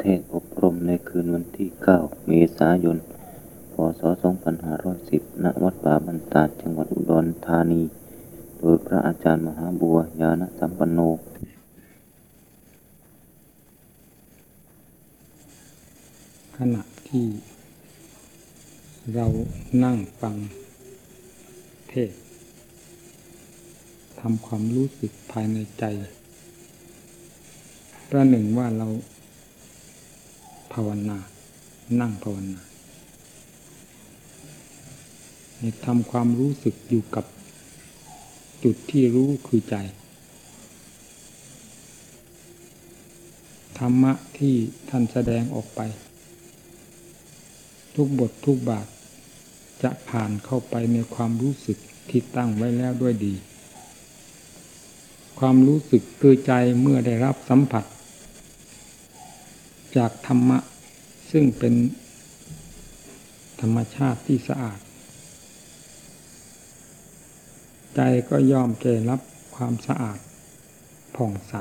เทศอบรมในคืนวันที่ 9 เมษายน พศ 2510 ณ วัดป่าบรรดาดจังหวัดอุดรธานี โดยพระอาจารย์มหาบัวยานสัมปันโน ขณะที่เรานั่งฟังเทศทำความรู้สึกภายในใจ ประหนึ่งว่าเราาวนา นั่งภาวนาทำความรู้สึกอยู่กับจุดที่รู้คือใจ ธรรมะที่ท่านแสดงออกไป ทุกบททุกบาทจะผ่านเข้าไปในความรู้สึกที่ตั้งไว้แล้วด้วยดี ความรู้สึกคือใจเมื่อได้รับสัมผัส จากธรรมะ ซึ่งเป็นธรรมชาติที่สะอาด ใจก็ยอมเจรับความสะอาดผ่องใส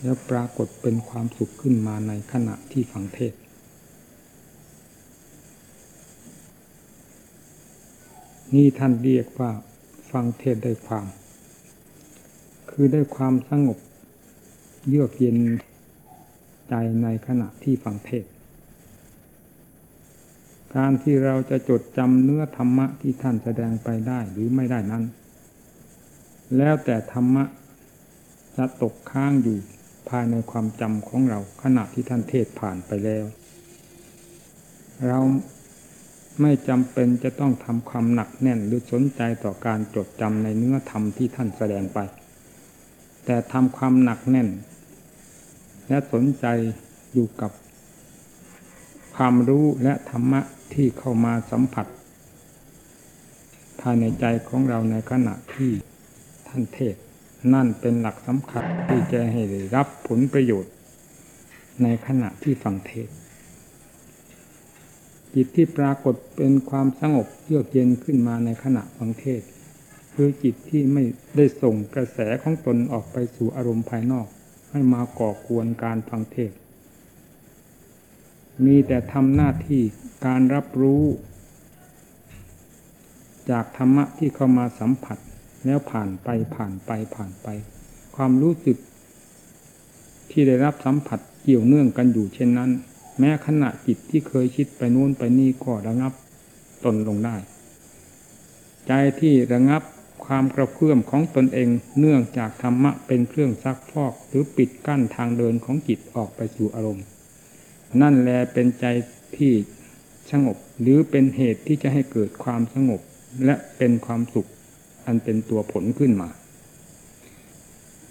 แล้วปรากฏเป็นความสุขขึ้นมาในขณะที่ฟังเทศ นี่ท่านเรียกว่าฟังเทศได้ความ คือได้ความสงบเยือกเย็น ใจในขณะที่ฟังเทศ การที่เราจะจดจำเนื้อธรรมะที่ท่านแสดงไปได้หรือไม่ได้นั้น แล้วแต่ธรรมะจะตกค้างอยู่ภายในความจำของเราขณะที่ท่านเทศผ่านไปแล้ว เราไม่จำเป็นจะต้องทำความหนักแน่นหรือสนใจต่อการจดจำในเนื้อธรรมที่ท่านแสดงไป แต่ทำความหนักแน่น และสนใจอยู่กับ ความรู้และธรรมะที่เข้ามาสัมผัส ภายในใจของเราในขณะที่ท่านเทศ นั่นเป็นหลักสำคัญที่จะให้ได้รับผลประโยชน์ ในขณะที่ฟังเทศ จิตที่ปรากฏเป็นความสงบเยือกเย็นขึ้นมาในขณะฟังเทศคือจิตที่ไม่ได้ส่งกระแสของตนออกไปสู่อารมณ์ภายนอก ให้มาก่อกวนการฟังเทศ มีแต่ทำหน้าที่การรับรู้ จากธรรมะที่เข้ามาสัมผัส แล้วผ่านไปผ่านไปผ่านไป ความรู้สึก ที่ได้รับสัมผัสเกี่ยวเนื่องกันอยู่เช่นนั้น แม้ขณะจิตที่เคยคิดไปนู่นไปนี่ก็ระงับตนลงได้ ใจที่ระงับ ความกระเพื่อมของตนเองเนื่องจากธรรมะเป็นเครื่องซักฟอกหรือปิดกั้นทางเดินของจิตออกไปสู่อารมณ์ นั่นแลเป็นใจที่สงบหรือเป็นเหตุที่จะให้เกิดความสงบและเป็นความสุขอันเป็นตัวผลขึ้นมา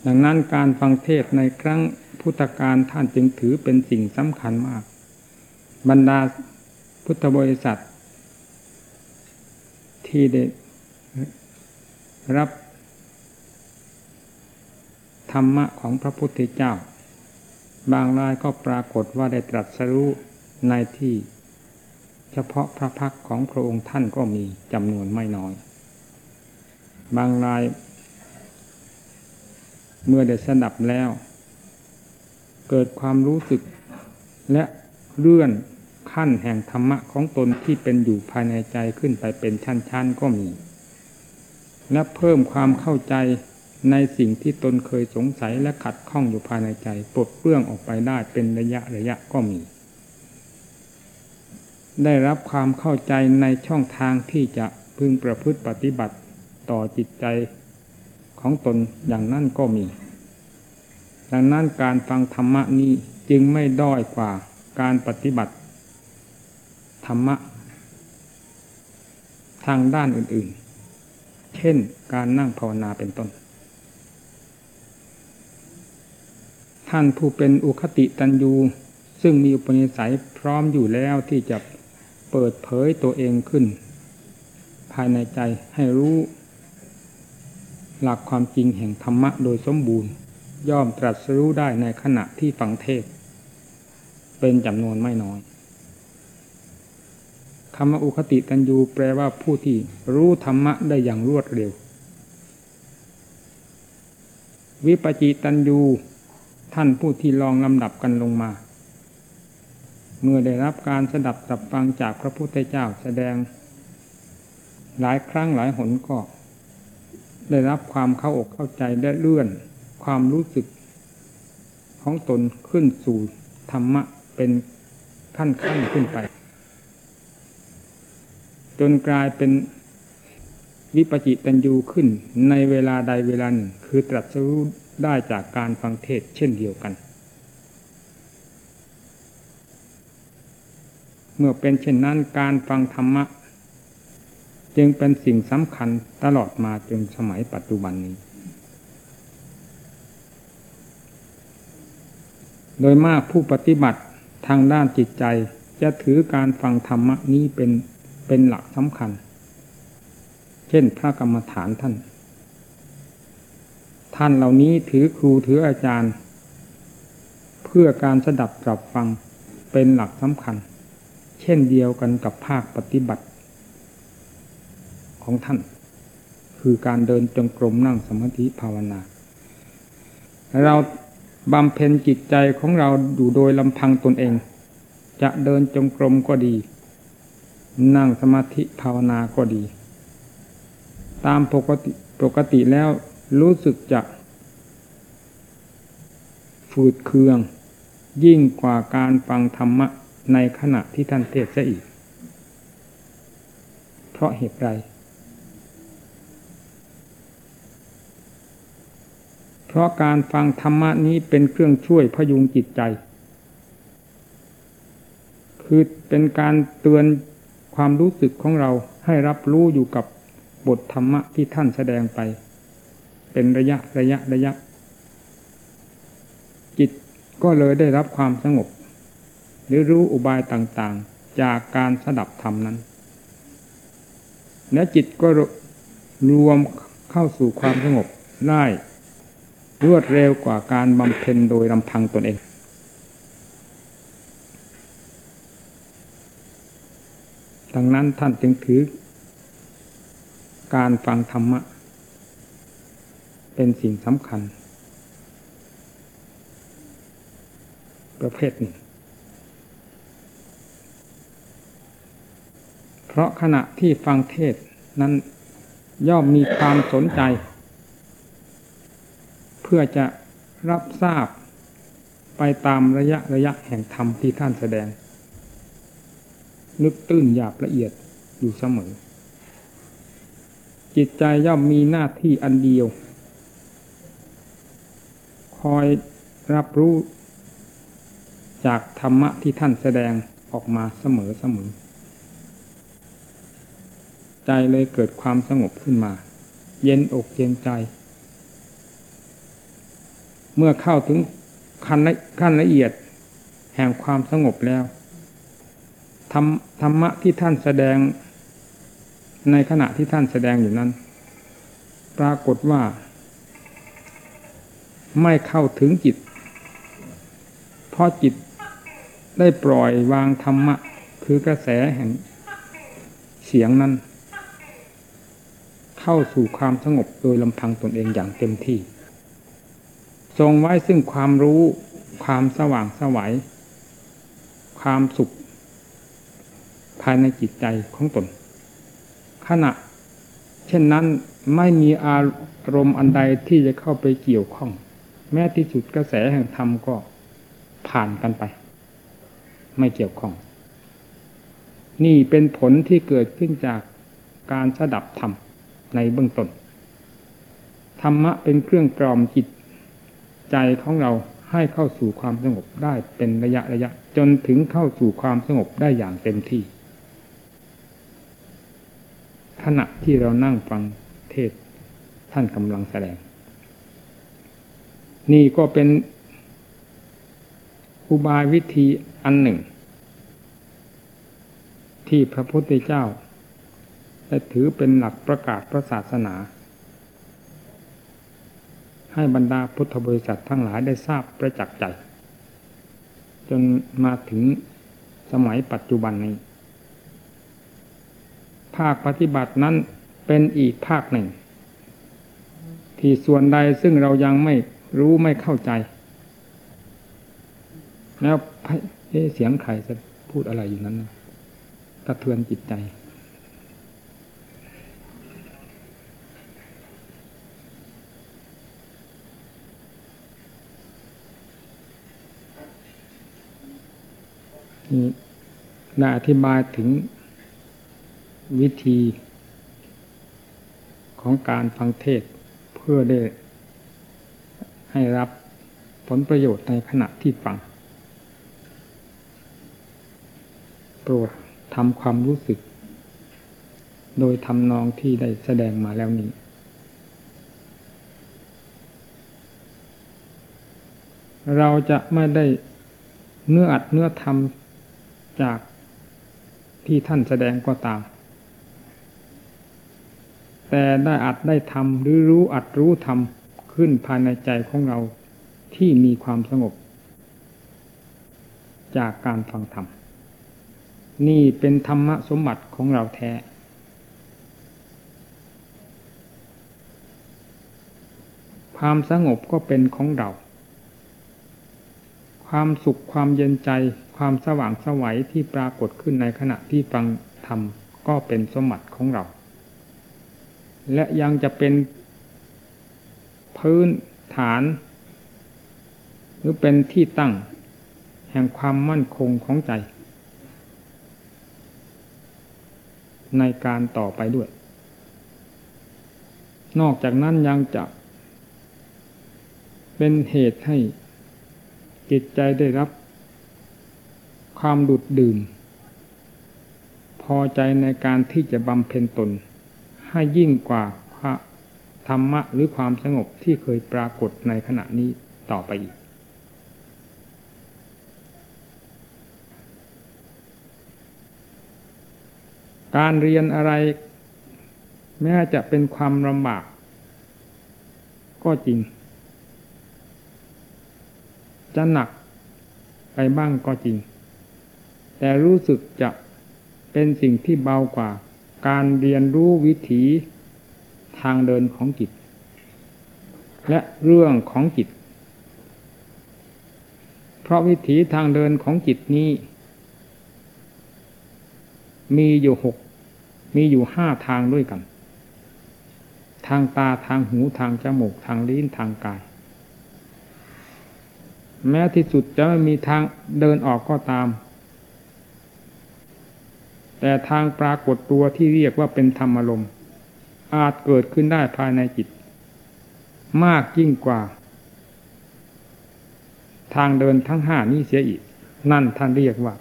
ดังนั้นการฟังเทศในครั้งพุทธการท่านจึงถือเป็นสิ่งสำคัญมาก บรรดาพุทธบริษัท ที่ได้ รับธรรมะของพระพุทธเจ้า บางรายก็ปรากฏว่าได้ตรัสรู้ในที่ เฉพาะพระพักของพระองค์ท่านก็มีจำนวนไม่น้อย บางราย เมื่อได้สดับแล้ว เกิดความรู้สึก และเลื่อนขั้นแห่งธรรมะของตนที่เป็นอยู่ภายในใจขึ้นไปเป็นชั้นๆก็มี และเพิ่มความเข้าใจในสิ่งที่ตนเคยสงสัยและขัดข้องอยู่ภายในใจปลดเปลื้องออกไปได้เป็นระยะระยะก็มี ได้รับความเข้าใจในช่องทางที่จะพึงประพฤติปฏิบัติต่อจิตใจของตนอย่างนั้นก็มี ดังนั้นการฟังธรรมะนี้จึงไม่ด้อยกว่าการปฏิบัติ ธรรมะ ทางด้านอื่นๆ เช่นการนั่งภาวนาเป็นต้น ท่านผู้เป็นอุคติตันยูซึ่งมีอุปนิสัยพร้อมอยู่แล้วที่จะเปิดเผยตัวเองขึ้น ภายในใจให้รู้ หลักความจริงแห่งธรรมะโดยสมบูรณ์ ย่อมตรัสรู้ได้ในขณะที่ฟังเทศ เป็นจำนวนไม่น้อย คำว่าอุคติตันยูแปลว่าผู้ที่รู้ธรรมะได้อย่างรวดเร็ว วิปจิตันยูท่านผู้ที่ลองลำดับกันลงมา เมื่อได้รับการสดับสับฟังจากพระพุทธเจ้าแสดง หลายครั้งหลายหนก็ได้รับความเข้าอกเข้าใจและเลื่อนความรู้สึกของตนขึ้นสู่ธรรมะเป็นขั้นขั้นขึ้นไป จนกลายเป็นวิปจิตัญญูขึ้นในเวลาใดเวลาหนึ่ง คือตรัสรู้ได้จากการฟังเทศเช่นเดียวกัน เมื่อเป็นเช่นนั้นการฟังธรรมะ จึงเป็นสิ่งสำคัญตลอดมาจนสมัยปัจจุบันนี้ โดยมากผู้ปฏิบัติทางด้านจิตใจจะถือการฟังธรรมะนี้เป็น เป็นหลักสำคัญ เช่นพระกรรมฐานท่าน ท่านเหล่านี้ถือครูถืออาจารย์ เพื่อการสดับตรับฟังเป็นหลักสำคัญ เช่นเดียวกันกับภาคปฏิบัติ ของท่าน คือการเดินจงกรมนั่งสมาธิภาวนา เราบำเพ็ญจิตใจของเราอยู่โดยลำพังตนเอง จะเดินจงกรมก็ดี นั่งสมาธิภาวนาก็ดี ตามปกติปกติแล้วรู้สึกจะฝืดเคือง ยิ่งกว่าการฟังธรรมะในขณะที่ท่านเทศซะอีก เพราะเหตุไร เพราะการฟังธรรมะนี้เป็นเครื่องช่วยพยุงจิตใจ คือเป็นการเตือน ความรู้สึกของเราให้รับรู้อยู่กับบทธรรมะที่ท่านแสดงไป เป็นระยะระยะระยะ จิตก็เลยได้รับความสงบ หรือรู้อุบายต่างๆ จากการสดับธรรมนั้น และจิตก็รวมเข้าสู่ความสงบได้รวดเร็วกว่าการบำเพ็ญโดยลำพังตนเอง ดังนั้นท่านจึงถือ การฟังธรรมะ เป็นสิ่งสำคัญ ประเภทหนึ่งเพราะขณะที่ฟังเทศนั้นย่อมมีความสนใจ เพื่อจะรับทราบไปตามระยะระยะแห่งธรรมที่ท่านแสดง นึกตื้นหยาบละเอียดอยู่เสมอ จิตใจย่อมมีหน้าที่อันเดียว คอยรับรู้จากธรรมะที่ท่านแสดงออกมาเสมอเสมอ ใจเลยเกิดความสงบขึ้นมา เย็นอกเย็นใจ เมื่อเข้าถึงขั้นขั้นละเอียดแห่งความสงบแล้ว ธรรมธรรมะที่ท่านแสดงในขณะที่ท่านแสดงอยู่นั้น ปรากฏว่า ไม่เข้าถึงจิตเพราะจิตได้ปล่อยวางธรรมะ คือกระแสแห่งเสียงนั้น เข้าสู่ความสงบโดยลำพังตนเองอย่างเต็มที่ ทรงไว้ซึ่งความรู้ ความสว่างสวัยความสุข ภายในจิตใจของตน ขณะ เช่นนั้นไม่มีอารมณ์อันใดที่จะเข้าไปเกี่ยวข้อง แม้ที่สุดกระแสแห่งธรรมก็ผ่านกันไป ไม่เกี่ยวข้อง นี่เป็นผลที่เกิดขึ้นจากการสดับธรรมในเบื้องต้นธรรมะเป็นเครื่องกรอมจิตใจของเราให้เข้าสู่ความสงบได้เป็นระยะระยะ จนถึงเข้าสู่ความสงบได้อย่างเต็มที่ ขณะที่เรานั่งฟังเทศท่านกำลังแสดง นี่ก็เป็นอุบายวิธีอันหนึ่ง ที่พระพุทธเจ้าได้ถือเป็นหลักประกาศพระศาสนา ให้บรรดาพุทธบริษัททั้งหลายได้ทราบประจักษ์ใจ จนมาถึงสมัยปัจจุบันนี้าคปฏิบัตินั้นเป็นอีกภาคหนึ่ง ที่ส่วนใดซึ่งเรายังไม่รู้ไม่เข้าใจ แล้วเสียงใครจะพูดอะไรอยู่นั้นนะกระเทือนจิตใจ นี่ได้อธิบายถึง วิธี ของการฟังเทศเพื่อได้ให้รับผลประโยชน์ในขณะที่ฟัง โปรดทำความรู้สึก โดยทำนองที่ได้แสดงมาแล้วนี้เราจะไม่ได้เนื้ออัดเนื้อทำจากที่ท่านแสดงก็ตาม แต่ได้อัดได้ทำหรือรู้อัดรู้ทำขึ้นภายในใจของเราที่มีความสงบ จากการฟังธรรม นี่เป็นธรรมะสมบัติของเราแท้ความสงบก็เป็นของเรา ความสุขความเย็นใจ ความสว่างสวัยที่ปรากฏขึ้นในขณะที่ฟังธรรมก็เป็นสมบัติของเรา และยังจะเป็นพื้นฐาน หรือเป็นที่ตั้ง แห่งความมั่นคงของใจ ในการต่อไปด้วย นอกจากนั้นยังจะ เป็นเหตุให้จิตใจได้รับ ความดุดดื่ม พอใจในการที่จะบำเพ็ญตน ให้ยิ่งกว่าพระธรรมะหรือความสงบที่เคยปรากฏในขณะนี้ต่อไปอีก การเรียนอะไร แม้จะเป็นความลำบาก ก็จริง จะหนักไปบ้างก็จริง แต่รู้สึกจะเป็นสิ่งที่เบากว่า การเรียนรู้วิถีทางเดินของจิต และเรื่องของจิต เพราะวิถีทางเดินของจิตนี้ มีอยู่หกมีอยู่ห้าทางด้วยกัน ทางตาทางหูทางจมูกทางลิ้นทางกาย แม้ที่สุดจะไม่มีทางเดินออกก็ตาม แต่ทางปรากฏตัวที่เรียกว่าเป็นธรรมารมณ์อาจเกิดขึ้นได้ภายในจิต มากยิ่งกว่า ทางเดินทั้งห้านี้เสียอีก นั่นท่านเรียกว่า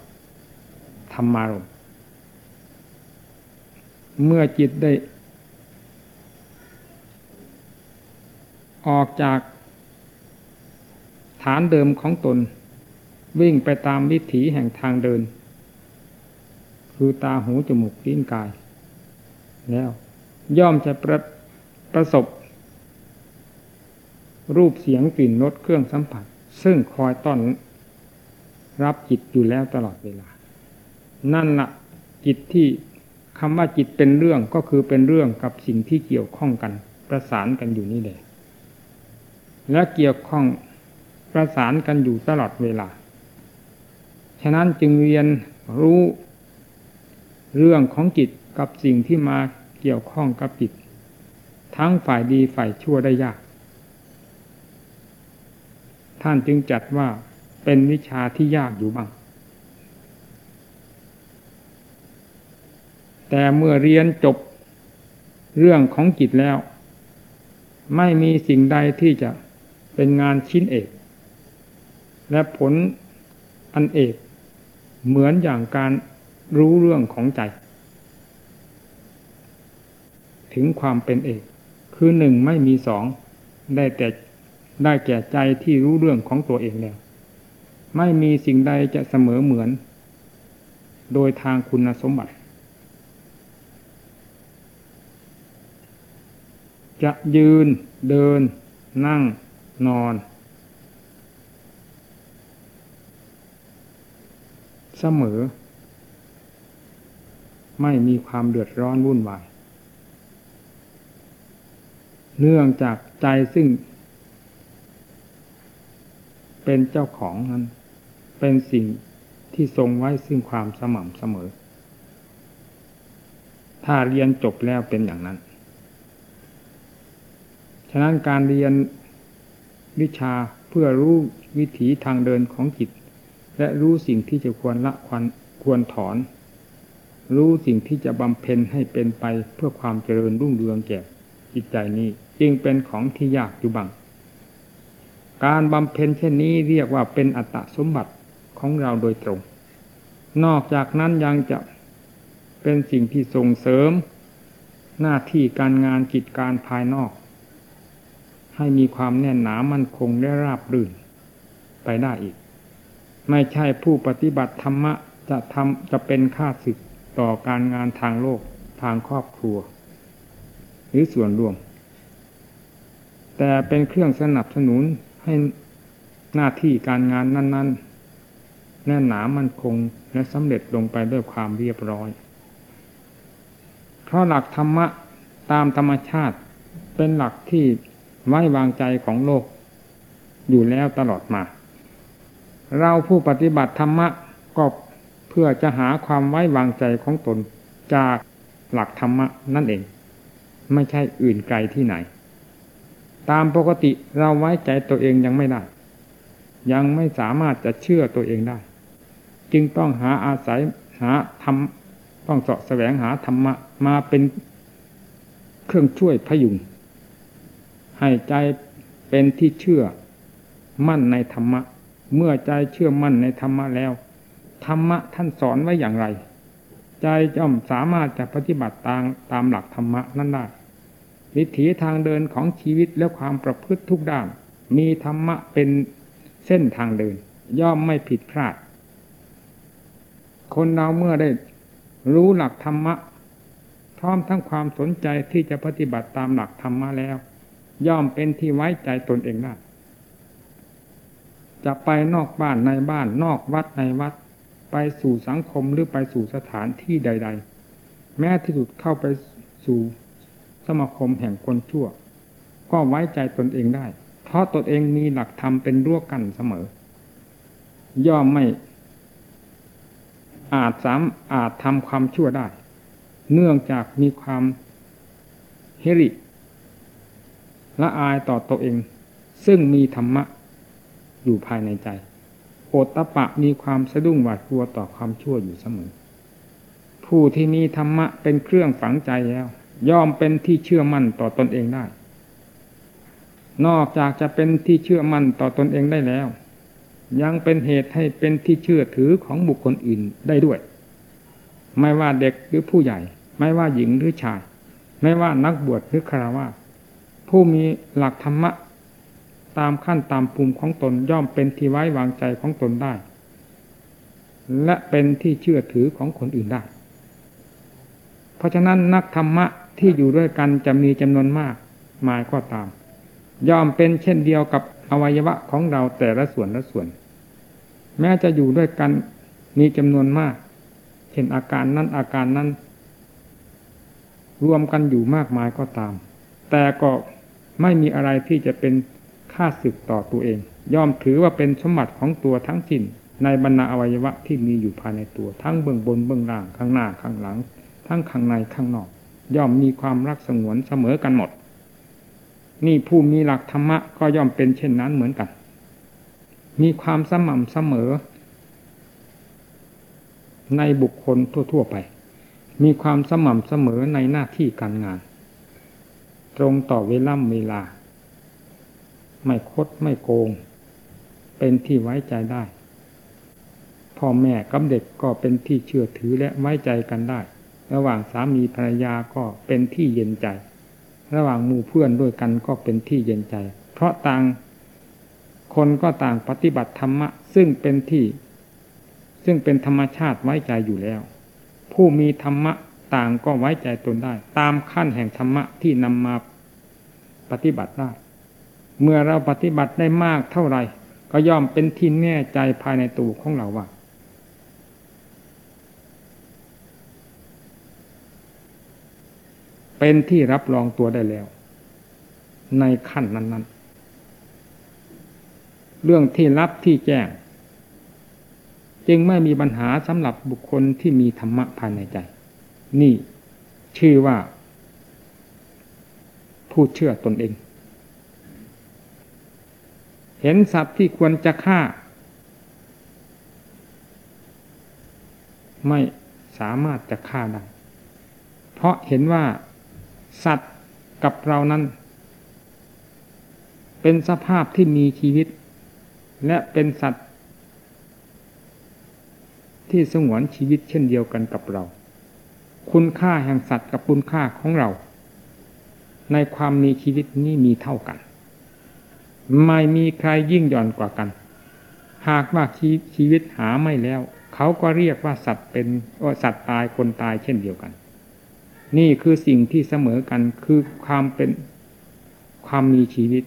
ธรรมารมณ์เมื่อจิตได้ ออกจากฐานเดิมของตน วิ่งไปตามวิถีแห่งทางเดิน คือตาหูจมูกลิ้นกาย แล้ว ย่อมจะประประสบ รูปเสียงกลิ่นรสเครื่องสัมผัส ซึ่งคอยต้อนรับจิตอยู่แล้วตลอดเวลา นั่นละจิตที่คำว่าจิตเป็นเรื่องก็คือเป็นเรื่องกับสิ่งที่เกี่ยวข้องกัน ประสานกันอยู่นี่แหละและเกี่ยวข้องประสานกันอยู่ตลอดเวลา ฉะนั้นจึงเรียนรู้ เรื่องของจิตกับสิ่งที่มาเกี่ยวข้องกับจิต ทั้งฝ่ายดีฝ่ายชั่วได้ยาก ท่านจึงจัดว่าเป็นวิชาที่ยากอยู่บ้าง แต่เมื่อเรียนจบเรื่องของจิตแล้ว ไม่มีสิ่งใดที่จะเป็นงานชิ้นเอก และผลอันเอก เหมือนอย่างการ รู้เรื่องของใจ ถึงความเป็นเอกคือหนึ่งไม่มีสองได้แต่ได้แก่ใจที่รู้เรื่องของตัวเองแล้ว ไม่มีสิ่งใดจะเสมอเหมือน โดยทางคุณสมบัติ จะยืนเดิน นั่ง นอน เสมอ ไม่มีความเดือดร้อนวุ่นวาย เนื่องจากใจซึ่ง เป็นเจ้าของนั้น เป็นสิ่งที่ทรงไว้ซึ่งความสม่ำเสมอ ถ้าเรียนจบแล้วเป็นอย่างนั้น ฉะนั้นการเรียนวิชาเพื่อรู้วิถีทางเดินของจิต และรู้สิ่งที่จะควรละควรควรถอน รู้สิ่งที่จะบำเพ็ญให้เป็นไปเพื่อความเจริญรุ่งเรืองแก่จิตใจนี้ จึงเป็นของที่ยากอยู่บัง การบำเพ็ญเช่นนี้เรียกว่าเป็นอัตตสมบัติของเราโดยตรง นอกจากนั้นยังจะเป็นสิ่งที่ส่งเสริม หน้าที่การงานกิจการภายนอก ให้มีความแน่นหนามั่นคงและราบรื่น ไปได้อีก ไม่ใช่ผู้ปฏิบัติธรรมะจะทำจะเป็นค่าศึก ต่อการงานทางโลกทางครอบครัว หรือส่วนรวม แต่เป็นเครื่องสนับสนุนให้หน้าที่การงานนั้น ๆ แน่นหนามั่นคงและสำเร็จลงไปด้วยความเรียบร้อย เพราะหลักธรรมะตามธรรมชาติเป็นหลักที่ไว้วางใจของโลก อยู่แล้วตลอดมา เราผู้ปฏิบัติธรรมะก็ เพื่อจะหาความไว้วางใจของตนจากหลักธรรมะนั่นเอง ไม่ใช่อื่นไกลที่ไหน ตามปกติเราไว้ใจตัวเองยังไม่ได้ ยังไม่สามารถจะเชื่อตัวเองได้ จึงต้องหาอาศัยหาธรรมต้องเสาะแสวงหาธรรมะมาเป็นเครื่องช่วยพยุงให้ใจเป็นที่เชื่อมั่นในธรรมะ เมื่อใจเชื่อมั่นในธรรมะแล้ว ธรรมะท่านสอนไว้อย่างไร ใจย่อมสามารถจะปฏิบัติตามตามหลักธรรมะนั้นได้วิถีทางเดินของชีวิตและความประพฤติทุกด้าน มีธรรมะเป็นเส้นทางเดิน ย่อมไม่ผิดพลาด คนเราเมื่อได้รู้หลักธรรมะ พร้อมทั้งความสนใจที่จะปฏิบัติตามหลักธรรมะแล้ว ย่อมเป็นที่ไว้ใจตนเองได้จะไปนอกบ้านในบ้านนอกวัดในวัด ไปสู่สังคมหรือไปสู่สถานที่ใด ๆ แม้ที่สุดเข้าไปสู่สมาคมแห่งคนชั่ว ก็ไว้ใจตนเองได้ เพราะตนเองมีหลักธรรมเป็นรั้วกันเสมอ ย่อมไม่อาจสามอาจทำความชั่วได้ เนื่องจากมีความเฮริละอายต่อตัวเอง ซึ่งมีธรรมะอยู่ภายในใจ โอตตะปะมีความสะดุ้งหวาดกลัวต่อความชั่วอยู่เสมอ ผู้ที่มีธรรมะเป็นเครื่องฝังใจแล้ว ย่อมเป็นที่เชื่อมั่นต่อตอนเองได้ นอกจากจะเป็นที่เชื่อมั่นต่อตอนเองได้แล้ว ยังเป็นเหตุให้เป็นที่เชื่อถือของบุคคลอื่นได้ด้วย ไม่ว่าเด็กหรือผู้ใหญ่ ไม่ว่าหญิงหรือชาย ไม่ว่านักบวชหรือคารวะผู้มีหลักธรรมะ ตามขั้นตามภูมิของตนย่อมเป็นที่ไว้วางใจของตนได้ และเป็นที่เชื่อถือของคนอื่นได้ เพราะฉะนั้นนักธรรมะที่อยู่ด้วยกันจะมีจำนวนมากมายก็ตาม ย่อมเป็นเช่นเดียวกับอวัยวะของเราแต่ละส่วนละส่วน แม้จะอยู่ด้วยกันมีจำนวนมาก เช่นอาการนั้นอาการนั้น รวมกันอยู่มากมายก็ตาม แต่ก็ไม่มีอะไรที่จะเป็น ค่าศึกต่อตัวเอง ย่อมถือว่าเป็นสมบัติของตัวทั้งสิ้นในบรรณาอวัยวะที่มีอยู่ภายในตัว ทั้งเบื้องบนเบื้องล่างข้างหน้าข้างหลัง ทั้งข้างในข้างนอก ย่อมมีความรักสงวนเสมอกันหมด นี่ผู้มีหลักธรรมะก็ย่อมเป็นเช่นนั้นเหมือนกัน มีความสม่ำเสมอ ในบุคคลทั่ว ๆ ไป มีความสม่ำเสมอในหน้าที่การงาน ตรงต่อเวล่ำเวลา ไม่คดไม่โกง เป็นที่ไว้ใจได้ พ่อแม่กับเด็กก็เป็นที่เชื่อถือและไว้ใจกันได้ ระหว่างสามีภรรยาก็เป็นที่เย็นใจ ระหว่างหมู่เพื่อนด้วยกันก็เป็นที่เย็นใจ เพราะต่างคนก็ต่างปฏิบัติธรรมะ ซึ่งเป็นที่ ซึ่งเป็นธรรมชาติไว้ใจอยู่แล้ว ผู้มีธรรมะต่างก็ไว้ใจตนได้ ตามขั้นแห่งธรรมะที่นำมาปฏิบัติได้ เมื่อเราปฏิบัติได้มากเท่าไหร่ ก็ย่อมเป็นที่แน่ใจภายในตัวของเราว่า เป็นที่รับรองตัวได้แล้ว ในขั้นนั้น ๆ เรื่องที่รับที่แจ้ง จึงไม่มีปัญหาสำหรับบุคคลที่มีธรรมะภายในใจ นี่ชื่อว่า ผู้เชื่อตนเอง เห็นสัตว์ที่ควรจะฆ่า ไม่สามารถจะฆ่าได้ เพราะเห็นว่าสัตว์กับเรานั้น เป็นสภาพที่มีชีวิต และเป็นสัตว์ ที่สงวนชีวิตเช่นเดียวกันกับเรา คุณค่าแห่งสัตว์กับคุณค่าของเรา ในความมีชีวิตนี้มีเท่ากัน ไม่มีใครยิ่งหย่อนกว่ากัน หากว่าชีวิตหาไม่แล้ว เขาก็เรียกว่าสัตว์เป็นสัตว์ตายคนตายเช่นเดียวกัน นี่คือสิ่งที่เสมอกันคือความเป็นความมีชีวิต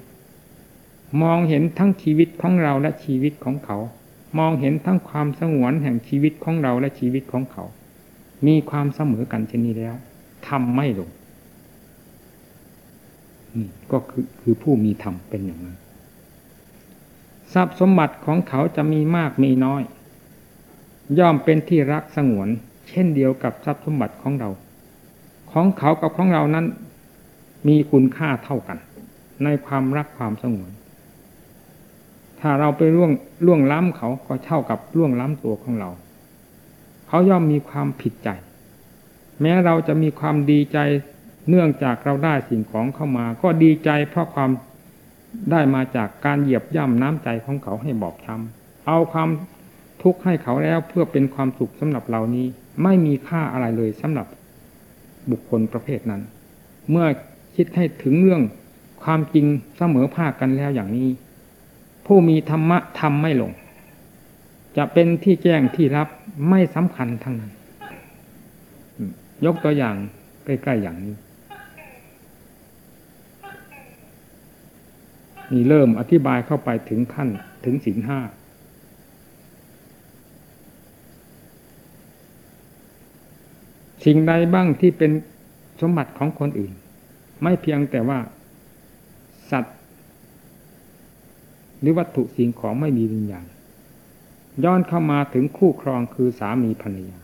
มองเห็นทั้งชีวิตของเราและชีวิตของเขา มองเห็นทั้งความสงวนแห่งชีวิตของเราและชีวิตของเขา มีความเสมอกันเช่นนี้แล้วทำไม่ลงนี่ก็คือคือผู้มีธรรมเป็นอย่างนั้น ทรัพย์สมบัติของเขาจะมีมากมีน้อย ย่อมเป็นที่รักสงวน เช่นเดียวกับทรัพย์สมบัติของเรา ของเขากับของเรานั้น มีคุณค่าเท่ากัน ในความรักความสงวน ถ้าเราไปล่วงล่วงล้ำเขาก็เท่ากับล่วงล้ำตัวของเรา เขาย่อมมีความผิดใจ แม้เราจะมีความดีใจเนื่องจากเราได้สิ่งของเข้ามา ก็ดีใจเพราะความ ได้มาจากการเหยียบย่ำน้ำใจของเขาให้บอบช้ำเอาความทุกข์ให้เขาแล้วเพื่อเป็นความสุขสำหรับเรานี้ ไม่มีค่าอะไรเลยสำหรับบุคคลประเภทนั้น เมื่อคิดให้ถึงเรื่องความจริงเสมอภาคกันแล้วอย่างนี้ ผู้มีธรรมะทำไม่ลง จะเป็นที่แจ้งที่รับไม่สำคัญทั้งนั้น ยกตัวอย่างใกล้ๆอย่างนี้ นี่เริ่มอธิบายเข้าไปถึงขั้นถึงสินห้าสิ่งใดบ้างที่เป็นสมบัติของคนอื่น ไม่เพียงแต่ว่า สัตว์ หรือวัตถุสิ่งของไม่มีวิญญาณย้อนเข้ามาถึงคู่ครองคือสามีภรรยา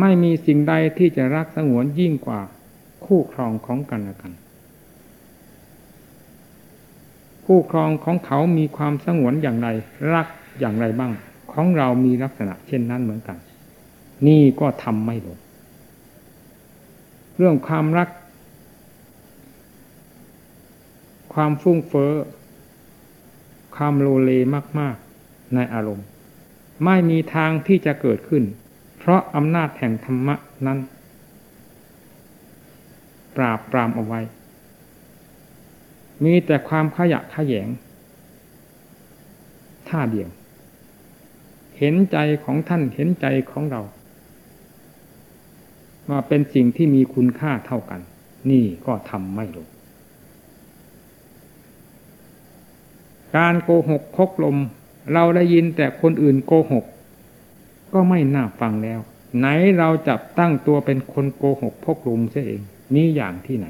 ไม่มีสิ่งใดที่จะรักสงวนยิ่งกว่าคู่ครองของกันและกัน คู่ครองของเขามีความสงวนอย่างไร รักอย่างไรบ้าง ของเรามีลักษณะเช่นนั้นเหมือนกัน นี่ก็ทำไม่ลงเรื่องความรัก ความฟุ้งเฟ้อความโลเลมาก ๆ ในอารมณ์ ไม่มีทางที่จะเกิดขึ้น เพราะอำนาจแห่งธรรมะนั้น ปราบปรามเอาไว้ มีแต่ความขยะขยงท่าเดียว เห็นใจของท่านเห็นใจของเรา ว่าเป็นสิ่งที่มีคุณค่าเท่ากัน นี่ก็ทำไม่ลงการโกหกคกลม เราได้ยินแต่คนอื่นโกหก ก็ไม่น่าฟังแล้ว ไหนเราจับตั้งตัวเป็นคนโกหกพกลมเสียเอง นี่อย่างที่ไหน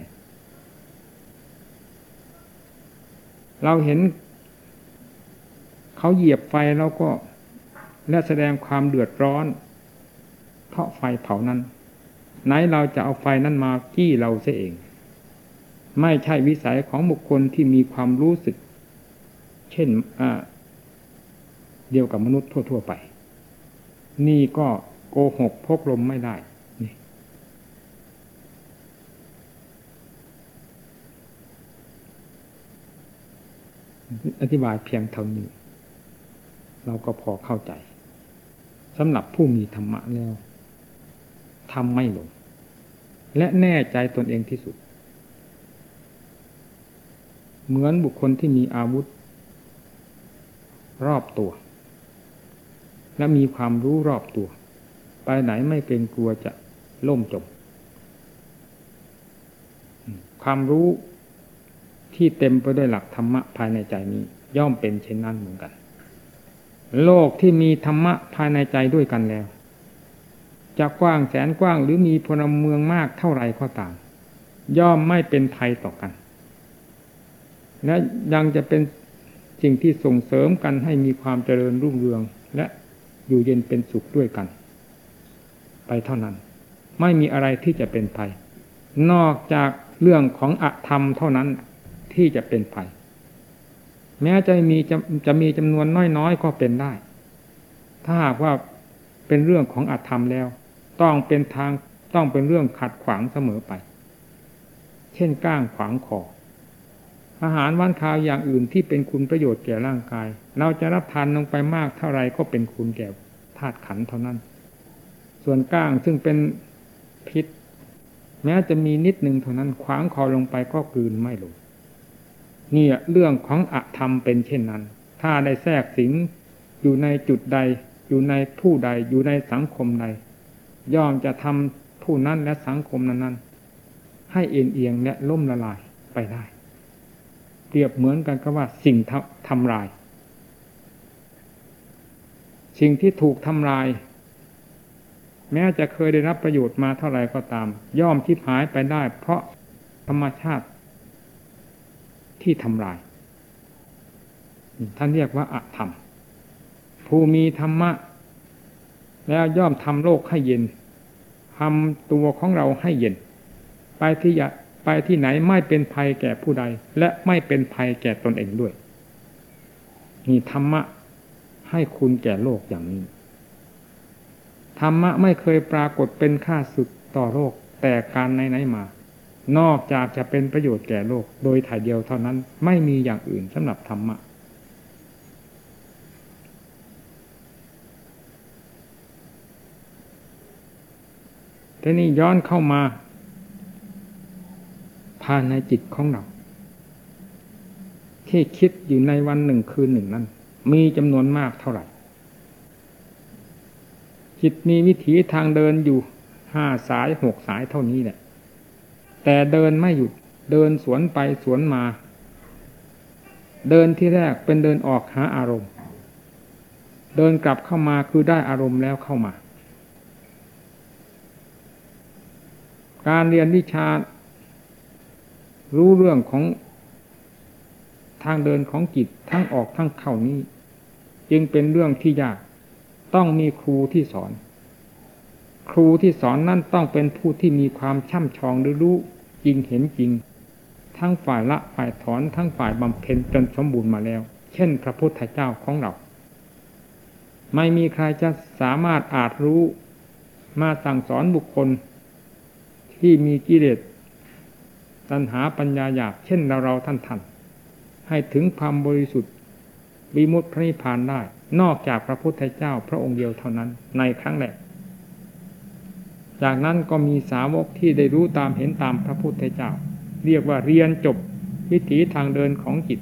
เราเห็น เขาเหยียบไฟเราก็และแสดงความเดือดร้อนเพราะไฟเผานั้น ไหนเราจะเอาไฟนั้นมากี้เราเสียเอง ไม่ใช่วิสัยของบุคคลที่มีความรู้สึก เช่นเดียวกับมนุษย์ทั่ว ๆ ไป นี่ก็โกหกพกลมไม่ได้นี่ อธิบายเพียงเท่านี้ เราก็พอเข้าใจสำหรับผู้มีธรรมะแล้วทำไม่ลง และแน่ใจตนเองที่สุด เหมือนบุคคลที่มีอาวุธ รอบตัว และมีความรู้รอบตัว ไปไหนไม่เกรงกลัวจะล่มจมความรู้ ที่เต็มไปด้วยหลักธรรมะภายในใจนี้ ย่อมเป็นเช่นนั้นเหมือนกัน โลกที่มีธรรมะภายในใจด้วยกันแล้ว จะกว้างแสนกว้างหรือมีพลเมืองมากเท่าไรก็ตาม ย่อมไม่เป็นภัยต่อกัน และยังจะเป็นสิ่งที่ส่งเสริมกันให้มีความเจริญรุ่งเรืองและอยู่เย็นเป็นสุขด้วยกัน ไปเท่านั้น ไม่มีอะไรที่จะเป็นภัย นอกจากเรื่องของอธรรมเท่านั้น ที่จะเป็นภัย แม้จะมีจะจะมีจำนวนน้อยๆก็เป็นได้ ถ้าหากว่าเป็นเรื่องของอธรรมแล้ว ต้องเป็นทางต้องเป็นเรื่องขัดขวางเสมอไป เช่นก้างขวางคออาหารว่านคาวอย่างอื่นที่เป็นคุณประโยชน์แก่ร่างกาย เราจะรับทานลงไปมากเท่าไรก็เป็นคุณแก่ธาตุขันเท่านั้น ส่วนก้างซึ่งเป็นพิษ แม้จะมีนิดหนึ่งเท่านั้นขวางคอลงไปก็กลืนไม่ลง นี่เรื่องของอธรรมเป็นเช่นนั้น ถ้าได้แทรกสิงอยู่ในจุดใด อยู่ในผู้ใดอยู่ในสังคมใด ย่อมจะทำผู้นั้นและสังคมนั้นๆ ให้เอียงเอียงและล่มละลายไปได้ เปรียบเหมือนกันกับว่าสิ่งทำลาย สิ่งที่ถูกทำลาย แม้จะเคยได้รับประโยชน์มาเท่าไรก็ตาม ย่อมที่หายไปได้ เพราะธรรมชาติ ที่ทำลาย ท่านเรียกว่าอะธรรม ผู้มีธรรมะ แล้วย่อมทำโลกให้เย็นทำตัวของเราให้เย็น ไปที่ไปที่ไหนไม่เป็นภัยแก่ผู้ใด และไม่เป็นภัยแก่ตนเองด้วยมีธรรมะให้คุณแก่โลกอย่างนี้ ธรรมะไม่เคยปรากฏเป็นค่าสุดต่อโลกแต่การไหนๆมา นอกจากจะเป็นประโยชน์แก่โลก โดยถ่ายเดียวเท่านั้นไม่มีอย่างอื่นสำหรับธรรมะทีนี้ย้อนเข้ามา ภายในจิตของเรา ที่คิดอยู่ในวันหนึ่งคืนหนึ่งนั้น มีจำนวนมากเท่าไหร่ จิตมีวิถีทางเดินอยู่ห้าสายหกสายเท่านี้แหละ แต่เดินไม่หยุด เดินสวนไปสวนมา เดินที่แรกเป็นเดินออกหาอารมณ์ เดินกลับเข้ามาคือได้อารมณ์แล้วเข้ามา การเรียนวิชา รู้เรื่องของทางเดินของจิตทั้งออกทั้งเข้านี้ จึงเป็นเรื่องที่ยากต้องมีครูที่สอน ครูที่สอนนั่นต้องเป็นผู้ที่มีความช่ำชองหรือรู้ จริงเห็นจริง ทั้งฝ่ายละฝ่ายถอนทั้งฝ่ายบำเพ็ญจนสมบูรณ์มาแล้ว เช่น พระพุทธเจ้าของเรา ไม่มีใครจะสามารถอาจรู้มาสั่งสอนบุคคล ที่มีกิเลสตัณหาปัญญาหยาบเช่นเราเราท่านท่านให้ถึงความบริสุทธิ์วิมุตติพระนิพพานได้ นอกจากพระพุทธเจ้าพระองค์เดียวเท่านั้นในครั้งแรก จากนั้นก็มีสาวกที่ได้รู้ตามเห็นตามพระพุทธเจ้า เรียกว่าเรียนจบวิถีทางเดินของจิต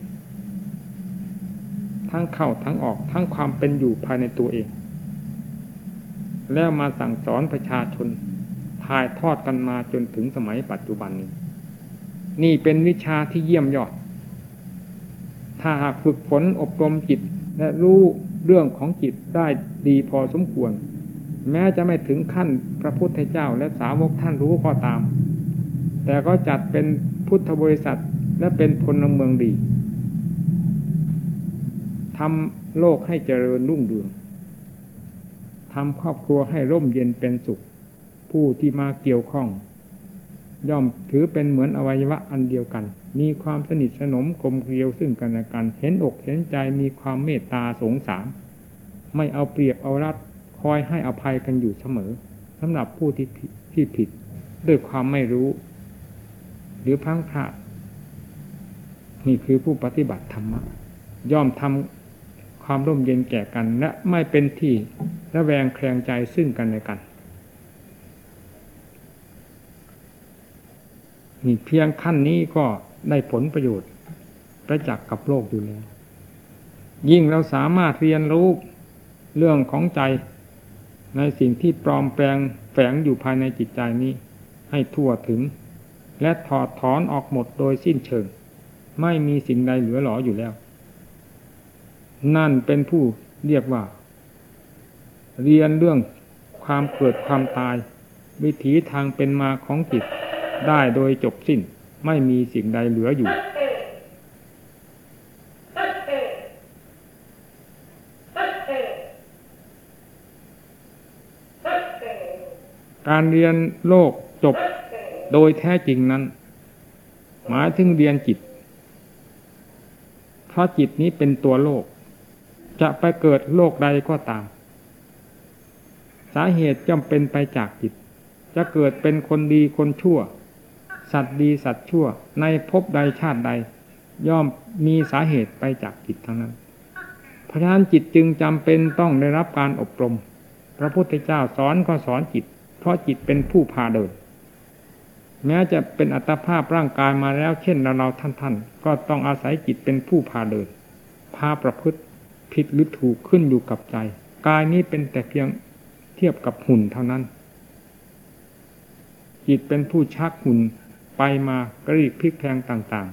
ทั้งเข้าทั้งออกทั้งความเป็นอยู่ภายในตัวเอง แล้วมาสั่งสอนประชาชนถ่ายทอดกันมาจนถึงสมัยปัจจุบันนี้ นี่เป็นวิชาที่เยี่ยมยอด ถ้าหากฝึกฝนอบรมจิตและรู้เรื่องของจิตได้ดีพอสมควร แม้จะไม่ถึงขั้นพระพุทธเจ้าและสาวกท่านรู้ก็ตาม แต่ก็จัดเป็นพุทธบริษัทและเป็นพลเมืองดีทำโลกให้เจริญรุ่งเรืองทำครอบครัวให้ร่มเย็นเป็นสุข ผู้ที่มาเกี่ยวข้อง ย่อมถือเป็นเหมือนอวัยวะอันเดียวกัน มีความสนิทสนมกลมเกลียวซึ่งกันและกัน เห็นอกเห็นใจมีความเมตตาสงสาร ไม่เอาเปรียบเอารัด คอยให้อภัยกันอยู่เสมอสำหรับผู้ที่ที่ผิดด้วยความไม่รู้ หรือพังพลาดนี่คือผู้ปฏิบัติธรรมะย่อมทำความร่มเย็นแก่กัน และไม่เป็นที่ระแวงแคลงใจซึ่งกันและกันนี่เพียงขั้นนี้ก็ได้ผลประโยชน์ประจักษ์กับโลกอยู่แล้ว ยิ่งเราสามารถเรียนรู้เรื่องของใจ ในสิ่งที่ปลอมแปลงแฝงอยู่ภายในจิตใจนี้ ให้ทั่วถึง และถอดถอนออกหมดโดยสิ้นเชิง ไม่มีสิ่งใดเหลือหลออยู่แล้ว นั่นเป็นผู้เรียกว่า เรียนเรื่องความเกิดความตาย วิถีทางเป็นมาของจิตได้โดยจบสิ้น ไม่มีสิ่งใดเหลืออยู่ น การเรียนโลกจบโดยแท้จริงนั้น หมายถึงเรียนจิต เพราะจิตนี้เป็นตัวโลก จะไปเกิดโลกใดก็ตาม สาเหตุย่อมเป็นไปจากจิต จะเกิดเป็นคนดีคนชั่ว สัตว์ดีสัตว์ชั่ว ในภพใดชาติใด ย่อมมีสาเหตุไปจากจิตทั้งนั้น เพราะฉะนั้นจิตจึงจำเป็นต้องได้รับการอบรม พระพุทธเจ้าสอนก็สอนจิต เพราะจิตเป็นผู้พาเดิน แม้จะเป็นอัตภาพร่างกายมาแล้วเช่นเราเราท่านท่านก็ต้องอาศัยจิตเป็นผู้พาเดิน พาประพฤติผิดหรือถูกขึ้นอยู่กับใจ กายนี้เป็นแต่เพียงเทียบกับหุ่นเท่านั้น จิตเป็นผู้ชักหุ่นไปมากรีกพลิกแพงต่าง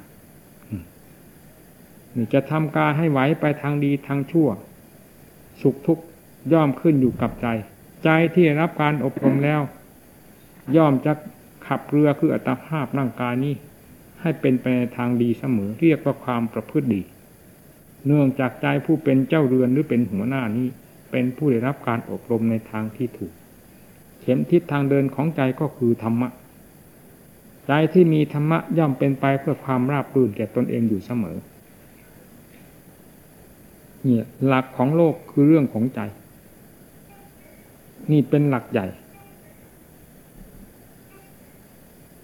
ๆจะทำกายให้ไหวไปทางดีทางชั่ว สุขทุกข์ย่อมขึ้นอยู่กับใจ ใจที่รับการอบรมแล้ว ย่อมจะขับเรือคืออัตภาพร่างกายนี้ ให้เป็นไปในทางดีเสมอ เรียกว่าความประพฤติดี เนื่องจากใจผู้เป็นเจ้าเรือนหรือเป็นหัวหน้านี้ เป็นผู้ได้รับการอบรมในทางที่ถูก เข็มทิศทางเดินของใจก็คือธรรมะใจที่มีธรรมะย่อมเป็นไปเพื่อความราบรื่นแก่ตนเองอยู่เสมอเนี่ยหลักของโลกคือเรื่องของใจ นี่เป็นหลักใหญ่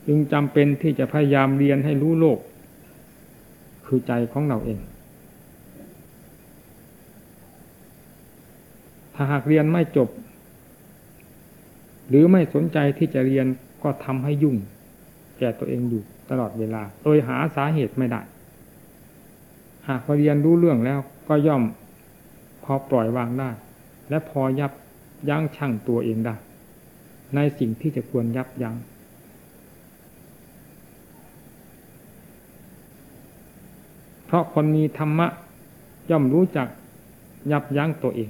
จึงจำเป็นที่จะพยายามเรียนให้รู้โลก คือใจของเราเอง ถ้าหากเรียนไม่จบ หรือไม่สนใจที่จะเรียนก็ทำให้ยุ่ง แก่ตัวเองอยู่ตลอดเวลา โดยหาสาเหตุไม่ได้ หากเรียนรู้เรื่องแล้วก็ย่อมพอปล่อยวางได้ และพอยับ ยั้งชั่งตัวเองได้ ในสิ่งที่จะควรยับยัง้งเพราะคนมีธรรมะย่อมรู้จักยับยั้งตัวเอง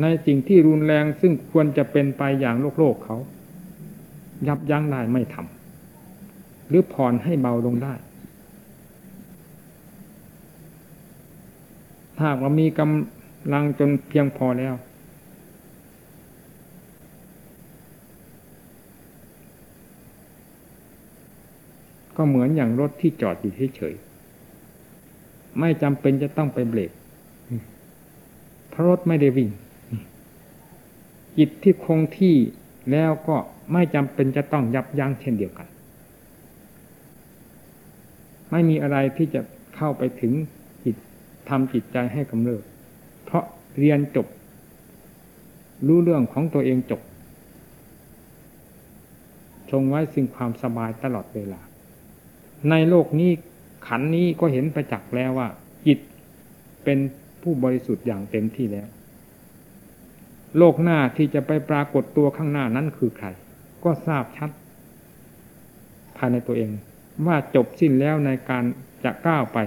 ในสิ่งที่รุนแรงซึ่งควรจะเป็นไปอย่างโลกโลกเขา ยับยั้งได้ไม่ทำหรือผ่อนให้เบาลงได้ถ้าว่ามีกำ ลังจนเพียงพอแล้ว ก็เหมือนอย่างรถที่จอดอยู่เฉยๆไม่จำเป็นจะต้องไปเบรกเพราะรถไม่ได้วิ่ง จิตที่คงที่แล้วก็ไม่จำเป็นจะต้องยับยั้งเช่นเดียวกัน ไม่มีอะไรที่จะเข้าไปถึงจิตทำจิตใจให้กำเริบ เรียนจบ รู้เรื่องของตัวเองจบชงไว้สิ่งความสบายตลอดเวลา ในโลกนี้ขันนี้ก็เห็นประจักษ์แล้วว่า จิตเป็นผู้บริสุทธิ์อย่างเต็มที่แล้ว โลกหน้าที่จะไปปรากฏตัวข้างหน้านั้นคือใคร ก็ทราบชัด ภายในตัวเอง ว่าจบสิ้นแล้วในการจะก้าวไป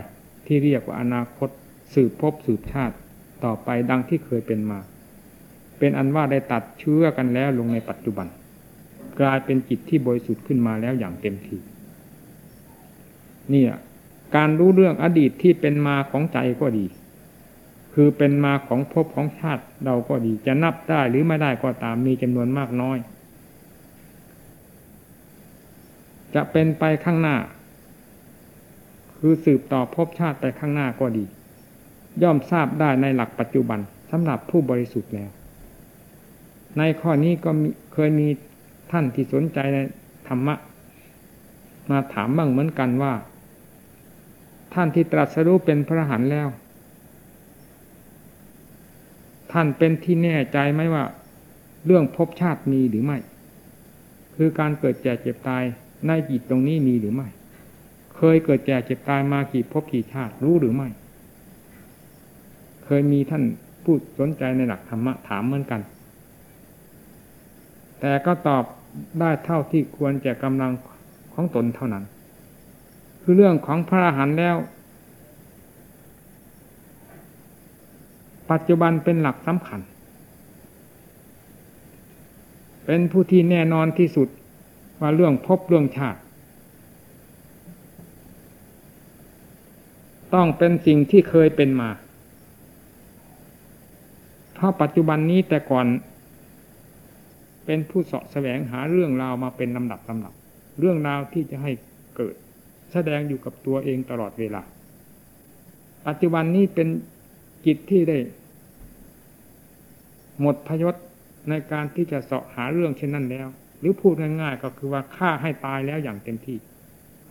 ที่เรียกว่าอนาคต สืบพบสืบชาติ ต่อไปดังที่เคยเป็นมา เป็นอันว่าได้ตัดเชื้อกันแล้วลงในปัจจุบัน กลายเป็นจิตที่บริสุทธิ์ขึ้นมาแล้วอย่างเต็มที่นี่การรู้เรื่องอดีตที่เป็นมาของใจก็ดี คือเป็นมาของภพของชาติเราก็ดี จะนับได้หรือไม่ได้ก็ตามมีจำนวนมากน้อย จะเป็นไปข้างหน้า คือสืบต่อภพชาติไปข้างหน้าก็ดี ย่อมทราบได้ในหลักปัจจุบันสำหรับผู้บริสุทธิ์แล้ว ในข้อนี้ก็เคยมีท่านที่สนใจในธรรมะ มาถามบ้างเหมือนกันว่า ท่านที่ตรัสรู้เป็นพระหันแล้ว ท่านเป็นที่แน่ใจไหมว่า เรื่องภพชาติมีหรือไม่ คือการเกิดแก่เจ็บตายในจิตตรงนี้มีหรือไม่ เคยเกิดแก่เจ็บตายมากี่ภพกี่ชาติรู้หรือไม่ เคยมีท่านพูดสนใจในหลักธรรมะถามเหมือนกัน แต่ก็ตอบได้เท่าที่ควรแก่กำลังของตนเท่านั้น คือเรื่องของพระอรหันต์แล้ว ปัจจุบันเป็นหลักสำคัญ เป็นผู้ที่แน่นอนที่สุดว่าเรื่องพบเรื่องชาติ ต้องเป็นสิ่งที่เคยเป็นมา เพราะปัจจุบันนี้แต่ก่อน เป็นผู้เสาะแสวงหาเรื่องราวมาเป็นลำดับลำดับ เรื่องราวที่จะให้เกิด แสดงอยู่กับตัวเองตลอดเวลา ปัจจุบันนี้เป็นจิตที่ได้ หมดพยศในการที่จะเสาะหาเรื่องเช่นนั้นแล้ว หรือพูดง่ายๆก็คือว่าฆ่าให้ตายแล้วอย่างเต็มที่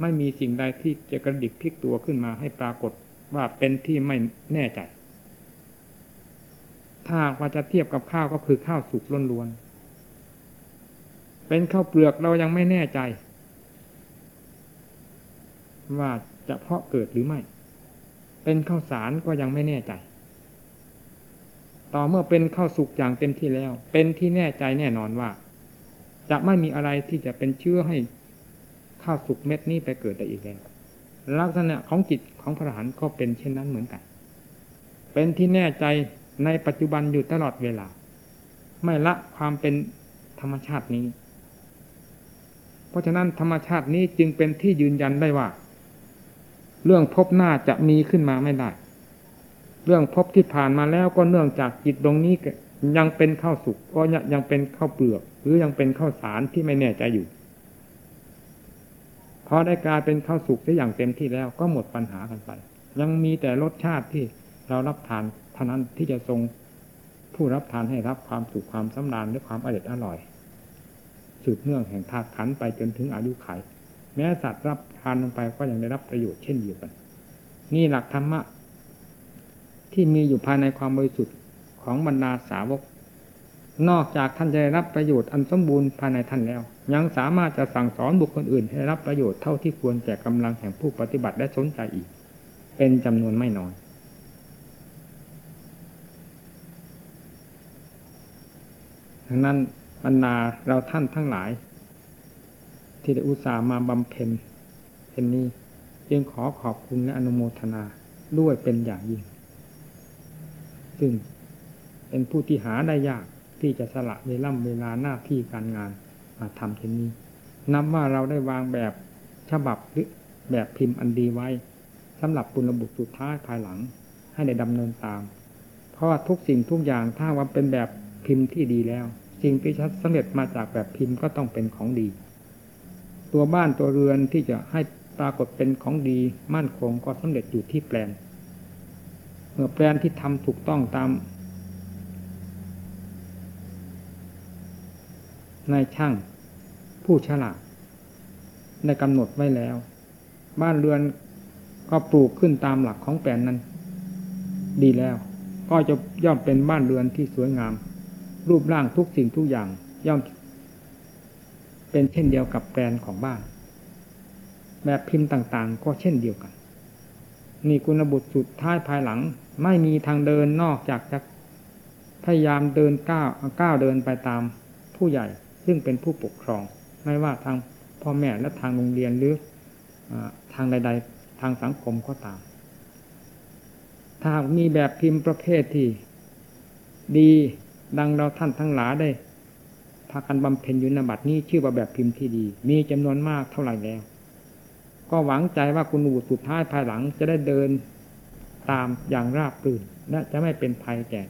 ไม่มีสิ่งใดที่จะกระดิกพลิกตัวขึ้นมาให้ปรากฏว่าเป็นที่ไม่แน่ใจ ถ้าว่าจะเทียบกับข้าวก็คือข้าวสุกล้วนๆเป็นข้าวเปลือกเรายังไม่แน่ใจ ว่าจะเพาะเกิดหรือไม่ เป็นข้าวสารก็ยังไม่แน่ใจ ต่อเมื่อเป็นข้าวสุกอย่างเต็มที่แล้ว เป็นที่แน่ใจแน่นอนว่า จะไม่มีอะไรที่จะเป็นเชื้อให้ข้าวสุกเม็ดนี้ไปเกิดได้อีกแล้วลักษณะของจิตของพระอรหันต์ก็เป็นเช่นนั้นเหมือนกัน เป็นที่แน่ใจ ในปัจจุบันอยู่ตลอดเวลา ไม่ละความเป็นธรรมชาตินี้ เพราะฉะนั้นธรรมชาตินี้จึงเป็นที่ยืนยันได้ว่า เรื่องพบหน้าจะมีขึ้นมาไม่ได้ เรื่องพบที่ผ่านมาแล้วก็เนื่องจากจิตตรงนี้ยังเป็นข้าวสุกก็ยังเป็นข้าวเปลือก หรือยังเป็นข้าวสารที่ไม่แน่ใจอยู่พอได้กลายเป็นข้าวสุกได้อย่างเต็มที่แล้วก็หมดปัญหากันไป ยังมีแต่รสชาติที่เรารับทาน เท่านั้นที่จะทรงผู้รับทานให้รับความสุขความสำราญและความอร่อยอร่อย สืบเนื่องแห่งธาตุขันไปจนถึงอายุไข แม้สัตว์รับทานลงไปก็ยังได้รับประโยชน์เช่นเดียวกัน นี่หลักธรรมะ ที่มีอยู่ภายในความบริสุทธิ์ของบรรดาสาวก นอกจากท่านจะได้รับประโยชน์อันสมบูรณ์ภายในท่านแล้ว ยังสามารถจะสั่งสอนบุคคลอื่น ให้รับประโยชน์เท่าที่ควรแก่กำลังแห่งผู้ปฏิบัติและสนใจอีก เป็นจำนวนไม่น้อย ดังนั้นบรรดาเราท่านทั้งหลาย ที่ได้อุตส่าห์มาบำเพ็ญเป็นนี้จึงขอขอบคุณและอนุโมทนาด้วยเป็นอย่างยิ่ง ซึ่งเป็นผู้ที่หาได้ยากที่จะสละเวล่ำเวลาหน้าที่การงานมาทำเช่นนี้ นับว่าเราได้วางแบบฉบับหรือแบบพิมพ์อันดีไว้สำหรับปุณบุตรสุดท้ายภายหลัง ให้ได้ดำเนินตาม เพราะว่าทุกสิ่งทุกอย่างถ้าว่าเป็นแบบ พิมพ์ที่ดีแล้วสิ่งที่ชัดสำเร็จมาจากแบบพิมพ์ก็ต้องเป็นของดี ตัวบ้านตัวเรือนที่จะให้ปรากฏเป็นของดีมั่นคงก็สำเร็จอยู่ที่แปลน เมื่อแปลนที่ทำถูกต้องตาม นายช่าง ผู้ฉลาดได้กำหนดไว้แล้ว บ้านเรือนก็ปลูกขึ้นตามหลักของแปลนนั้น ดีแล้ว ก็จะย่อมเป็นบ้านเรือนที่สวยงาม รูปร่างทุกสิ่งทุกอย่างย่อม เป็นเช่นเดียวกับแปลนของบ้าน แบบพิมพ์ต่างๆ ก็เช่นเดียวกัน นี่คุณบุตรสุดท้ายภายหลัง ไม่มีทางเดินนอกจากจะพยายามเดินก้าวก้าวเดินไปตามผู้ใหญ่ ซึ่งเป็นผู้ปกครอง ไม่ว่าทางพ่อแม่และทางโรงเรียนหรืออทางใด ๆ ทางสังคมก็ตาม ถ้ามีแบบพิมพ์ประเภทที่ดี ดังเราท่านทั้งหลายได้พากันบำเพ็ญอยู่ในบัดนี้ชื่อว่าแบบพิมพ์ที่ดี มีจำนวนมากเท่าไหร่แล้ว ก็หวังใจว่าคุณอุสุดท้ายภายหลังจะได้เดินตามอย่างราบรื่นและจะไม่เป็นภัยแก่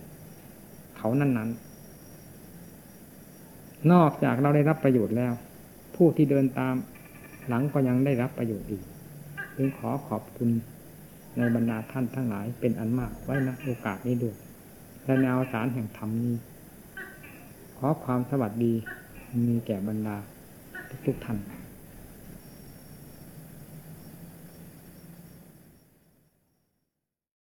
เขานั้นๆ นอกจากเราได้รับประโยชน์แล้ว ผู้ที่เดินตามหลังก็ยังได้รับประโยชน์อีกจึงขอขอบคุณในบรรดาท่านทั้งหลายเป็นอันมากไว้นะโอกาสนี้ด้วย และแนวสารแห่งธรรมนี้ ขอความสวัสดีมีแก่บรรดาทุกๆท่าน